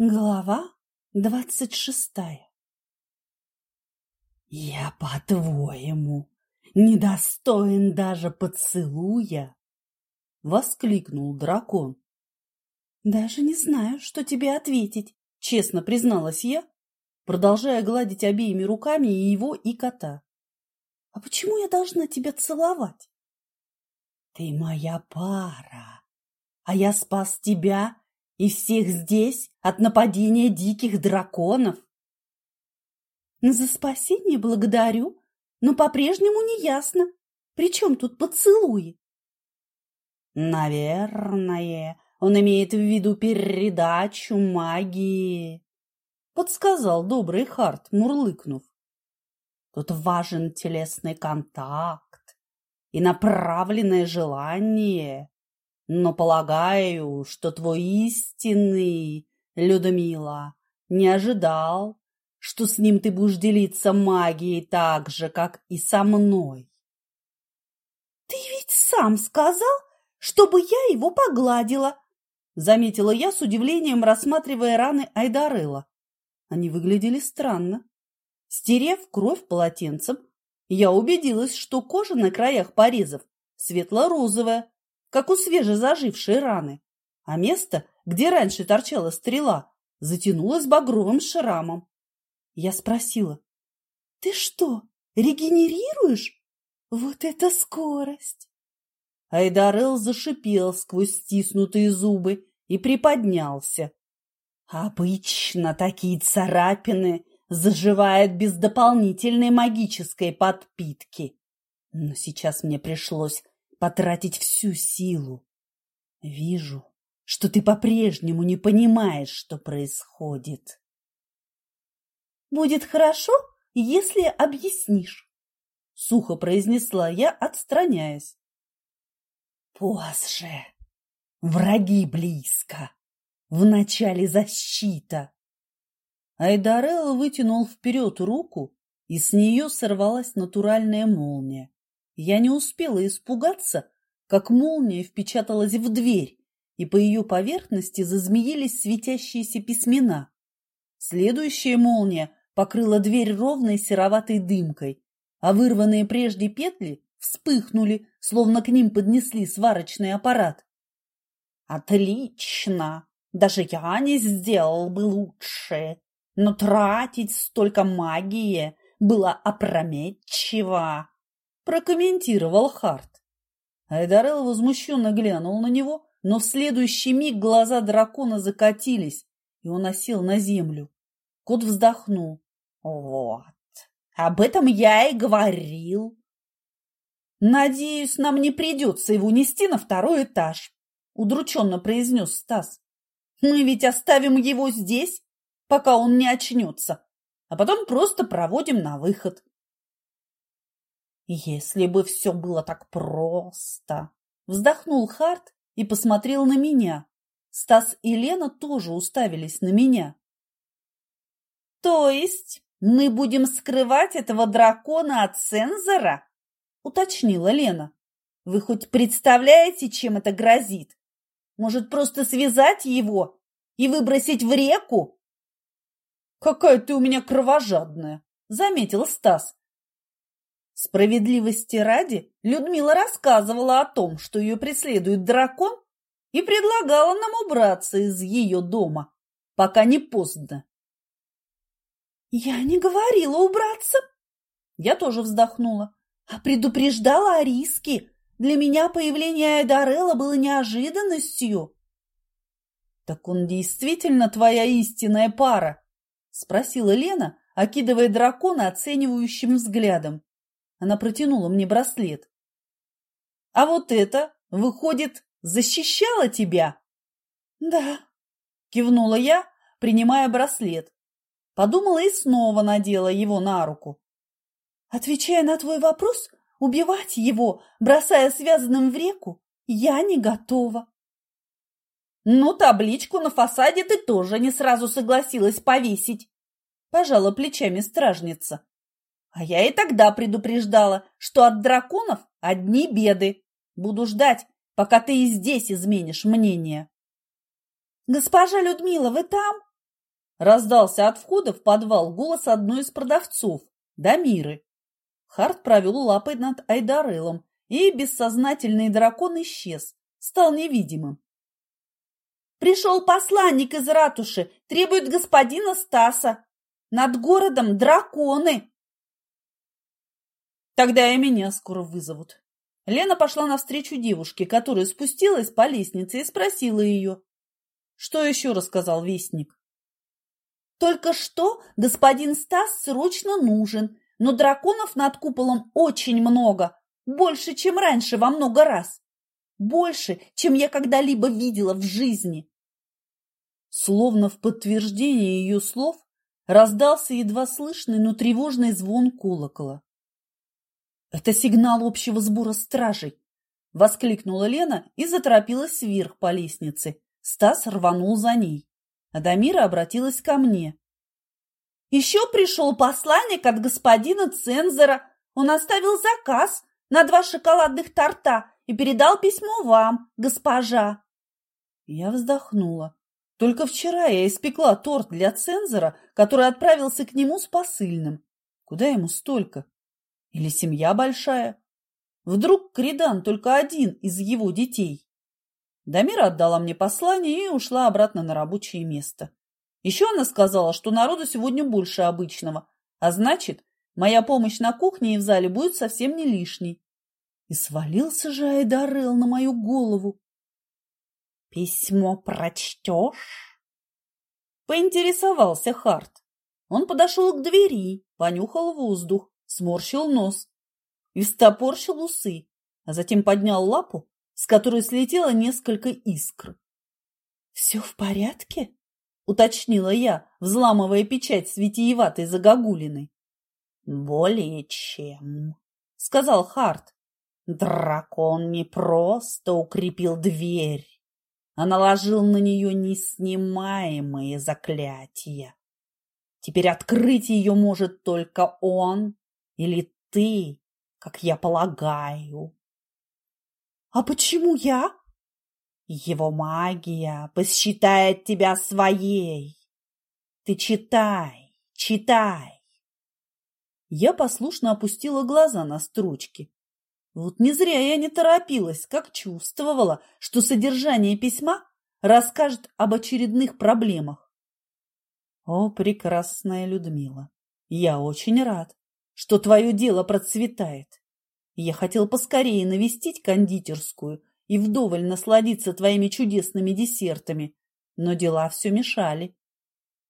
Глава двадцать шестая «Я, по-твоему, недостоин даже поцелуя?» — воскликнул дракон. «Даже не знаю, что тебе ответить», — честно призналась я, продолжая гладить обеими руками и его, и кота. «А почему я должна тебя целовать?» «Ты моя пара, а я спас тебя и всех здесь от нападения диких драконов. За спасение благодарю, но по-прежнему не ясно, при чем тут поцелуи? Наверное, он имеет в виду передачу магии, подсказал добрый Харт, мурлыкнув. Тут важен телесный контакт и направленное желание. Но полагаю, что твой истинный, Людмила, не ожидал, что с ним ты будешь делиться магией так же, как и со мной. Ты ведь сам сказал, чтобы я его погладила, заметила я с удивлением, рассматривая раны Айдарыла. Они выглядели странно. Стерев кровь полотенцем, я убедилась, что кожа на краях порезов светло-розовая, как у свежезажившей раны, а место, где раньше торчала стрела, затянулось багровым шрамом. Я спросила, «Ты что, регенерируешь? Вот это скорость!» Айдарел зашипел сквозь стиснутые зубы и приподнялся. «Обычно такие царапины заживают без дополнительной магической подпитки, но сейчас мне пришлось потратить всю силу. Вижу, что ты по-прежнему не понимаешь, что происходит. Будет хорошо, если объяснишь, сухо произнесла я, отстраняясь. Позже. Враги близко. Вначале защита. Айдарел вытянул вперед руку, и с нее сорвалась натуральная молния. Я не успела испугаться, как молния впечаталась в дверь, и по ее поверхности зазмеились светящиеся письмена. Следующая молния покрыла дверь ровной сероватой дымкой, а вырванные прежде петли вспыхнули, словно к ним поднесли сварочный аппарат. «Отлично! Даже я не сделал бы лучше, но тратить столько магии было опрометчиво!» Прокомментировал Харт. Айдарел возмущенно глянул на него, но в следующий миг глаза дракона закатились, и он осел на землю. Кот вздохнул. Вот, об этом я и говорил. Надеюсь, нам не придется его нести на второй этаж, удрученно произнес Стас. Мы ведь оставим его здесь, пока он не очнется, а потом просто проводим на выход. Если бы все было так просто. Вздохнул Харт и посмотрел на меня. Стас и Лена тоже уставились на меня. То есть мы будем скрывать этого дракона от цензора? Уточнила Лена. Вы хоть представляете, чем это грозит? Может, просто связать его и выбросить в реку? Какая ты у меня кровожадная, заметил Стас. Справедливости ради, Людмила рассказывала о том, что ее преследует дракон, и предлагала нам убраться из ее дома, пока не поздно. «Я не говорила убраться!» Я тоже вздохнула, а предупреждала о риске. Для меня появление Айдарелла было неожиданностью. «Так он действительно твоя истинная пара?» — спросила Лена, окидывая дракона оценивающим взглядом. Она протянула мне браслет. А вот это, выходит, защищало тебя? Да, кивнула я, принимая браслет. Подумала и снова надела его на руку. Отвечая на твой вопрос, убивать его, бросая связанным в реку, я не готова. Ну, табличку на фасаде ты тоже не сразу согласилась повесить. Пожала плечами стражница. А я и тогда предупреждала, что от драконов одни беды. Буду ждать, пока ты и здесь изменишь мнение. Госпожа Людмила, вы там? Раздался от входа в подвал голос одной из продавцов, Дамиры. Харт провел лапой над Айдарелом, и бессознательный дракон исчез, стал невидимым. «Пришел посланник из ратуши, требует господина Стаса. Над городом драконы!» «Тогда и меня скоро вызовут». Лена пошла навстречу девушке, которая спустилась по лестнице и спросила ее. Что еще рассказал вестник? Только что господин Стас срочно нужен, но драконов над куполом очень много, больше, чем раньше во много раз. Больше, чем я когда-либо видела в жизни. Словно в подтверждение ее слов раздался едва слышный, но тревожный звон колокола. «Это сигнал общего сбора стражей!» — воскликнула Лена и заторопилась вверх по лестнице. Стас рванул за ней. Адамира обратилась ко мне. «Еще пришел посланник от господина Цензора. Он оставил заказ на два шоколадных торта и передал письмо вам, госпожа». Я вздохнула. Только вчера я испекла торт для Цензора, который отправился к нему с посыльным. Куда ему столько? Или семья большая? Вдруг Кридан только один из его детей? Дамира отдала мне послание и ушла обратно на рабочее место. Еще она сказала, что народу сегодня больше обычного, а значит, моя помощь на кухне и в зале будет совсем не лишней. И свалился же Айдарел на мою голову. «Письмо прочтешь?» Поинтересовался Харт. Он подошел к двери, понюхал воздух, сморщил нос и стопорщил усы, а затем поднял лапу с которой слетело несколько искр. «Все в порядке?» — уточнила я, взламывая печать с витиеватой загогулиной. «Более чем», — сказал Харт. «Дракон не просто укрепил дверь, а наложил на нее неснимаемые заклятия. Теперь открыть ее может только он или ты, как я полагаю. «А почему я?» «Его магия посчитает тебя своей. Ты читай, читай!» Я послушно опустила глаза на строчки. Вот не зря я не торопилась, как чувствовала, что содержание письма расскажет об очередных проблемах. О, прекрасная Людмила, я очень рад, что твое дело процветает. Я хотел поскорее навестить кондитерскую и вдоволь насладиться твоими чудесными десертами, но дела все мешали.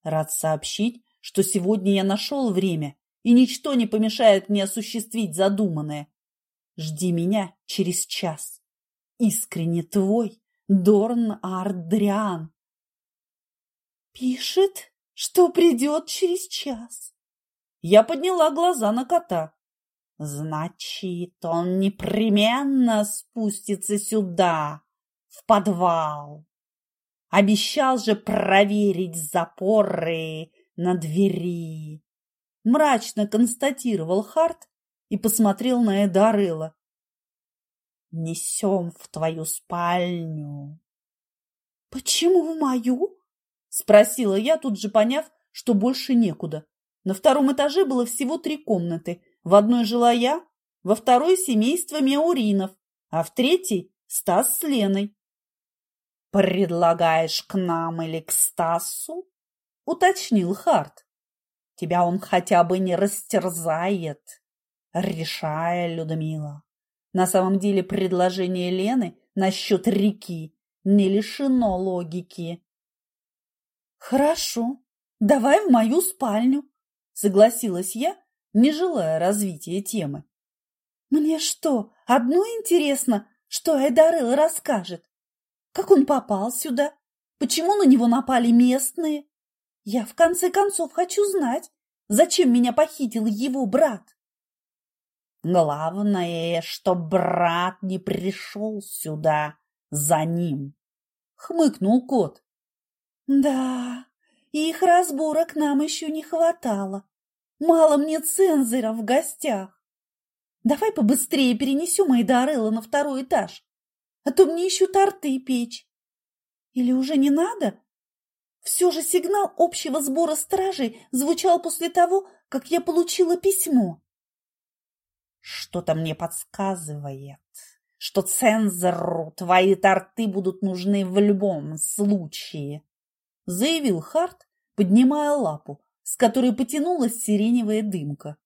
Рад сообщить, что сегодня я нашел время, и ничто не помешает мне осуществить задуманное. Жди меня через час. Искренне твой, Дорн Ардриан. Пишет, что придет через час. Я подняла глаза на кота. Значит, он непременно спустится сюда, в подвал. Обещал же проверить запоры на двери. Мрачно констатировал Харт и посмотрел на Эдарыла. Несем в твою спальню. Почему в мою? Спросила я, тут же поняв, что больше некуда. На втором этаже было всего три комнаты, в одной жила я, во второй – семейство Меуринов, а в третьей – Стас с Леной. «Предлагаешь к нам или к Стасу?» – уточнил Харт. «Тебя он хотя бы не растерзает. Решай, Людмила. На самом деле предложение Лены насчет реки не лишено логики». «Хорошо, давай в мою спальню», – согласилась я не желая развития темы. «Мне что, одно интересно, что Айдарел расскажет? Как он попал сюда? Почему на него напали местные? Я, в конце концов, хочу знать, зачем меня похитил его брат?» «Главное, что брат не пришел сюда за ним», — хмыкнул кот. «Да, их разборок нам еще не хватало. Мало мне цензора в гостях. Давай побыстрее перенесем Айдарелла на второй этаж, а то мне еще торты печь. Или уже не надо? Все же сигнал общего сбора стражей звучал после того, как я получила письмо. Что-то мне подсказывает, что цензору твои торты будут нужны в любом случае, заявил Харт, поднимая лапу, с которой потянулась сиреневая дымка.